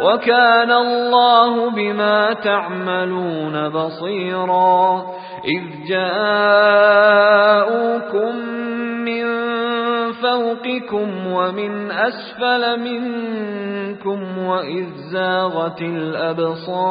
وَكَانَ اللَّهُ بِمَا تَعْمَلُونَ بَصِيرًا. إِذْ جَاءُوكُم مِّن فَوْقِكُمْ وَمِنْ أَسْفَلَ مِنكُمْ وَإِذْ زَاغَتِ الْأَبْصَارُ.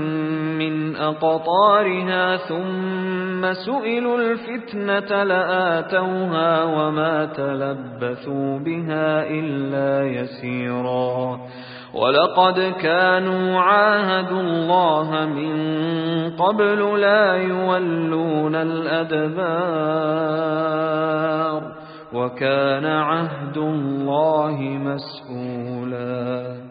أقطارها ثم سئلوا الفتنة لآتوها وما تلبثوا بها إلا يسيرا. ولقد كانوا عاهدوا الله من قبل لا يولون الأدبار وكان عهد الله مسئولا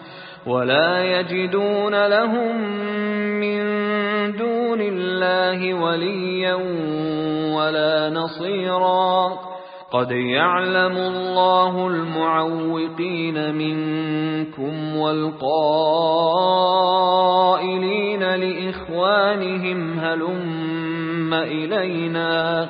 ولا يجدون لهم من دون الله وليا ولا نصيرا. قد يعلم الله المعوقين منكم والقائلين لإخوانهم هلم إلينا.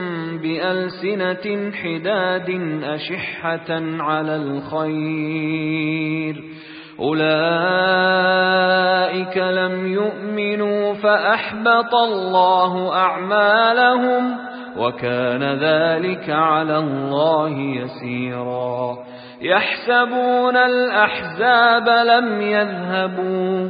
بألسنة حداد أشحة على الخير. أولئك لم يؤمنوا فأحبط الله أعمالهم وكان ذلك على الله يسيرا. يحسبون الأحزاب لم يذهبوا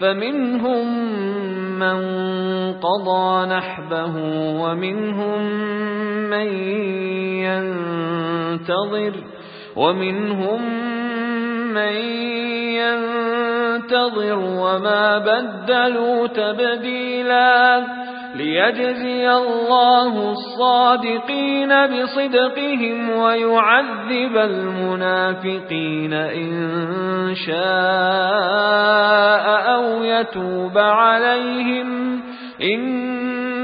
فمنهم من قضى نحبه ومنهم من ينتظر ومنهم من ينتظر وما بدلوا تبديلاً ليجزي الله الصادقين بصدقهم ويعذب المنافقين إن شاء أو يتوب عليهم.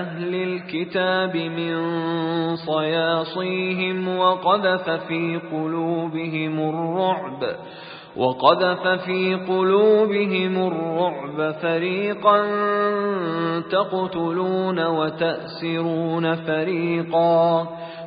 أهل الكتاب من صياصيهم وقذف في قلوبهم الرعب وقذف في قلوبهم الرعب فريقا تقتلون وتأسرون فريقا.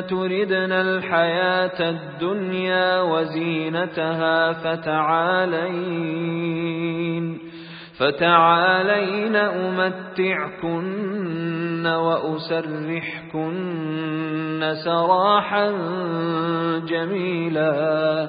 تردن الحياة الدنيا وزينتها فتعالين فتعالين أمتعكن وأسرحكن سراحا جميلا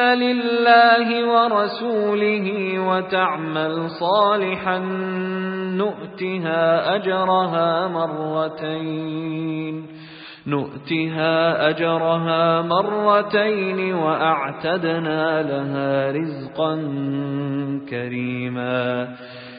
لله ورسوله وتعمل صالحا نؤتها أجرها مرتين نؤتها أجرها مرتين وأعتدنا لها رزقا كريما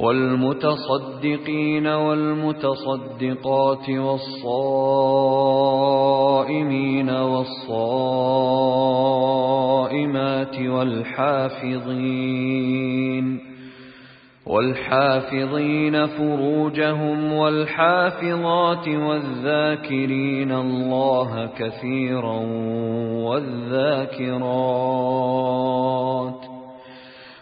والمتصدقين والمتصدقات والصائمين والصائمات والحافظين والحافظين فروجهم والحافظات والذاكرين الله كثيرا والذاكرات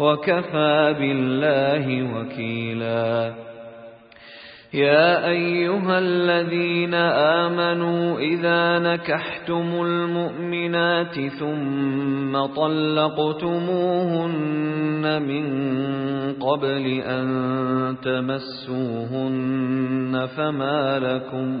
وكفى بالله وكيلا. يا أيها الذين آمنوا إذا نكحتم المؤمنات ثم طلقتموهن من قبل أن تمسوهن فما لكم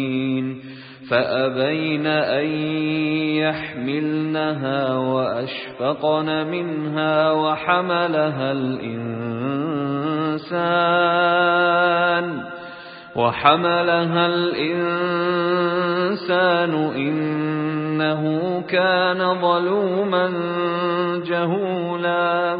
فأبين أن يحملنها وأشفقن منها وحملها الإنسان وحملها الإنسان إنه كان ظلوما جهولا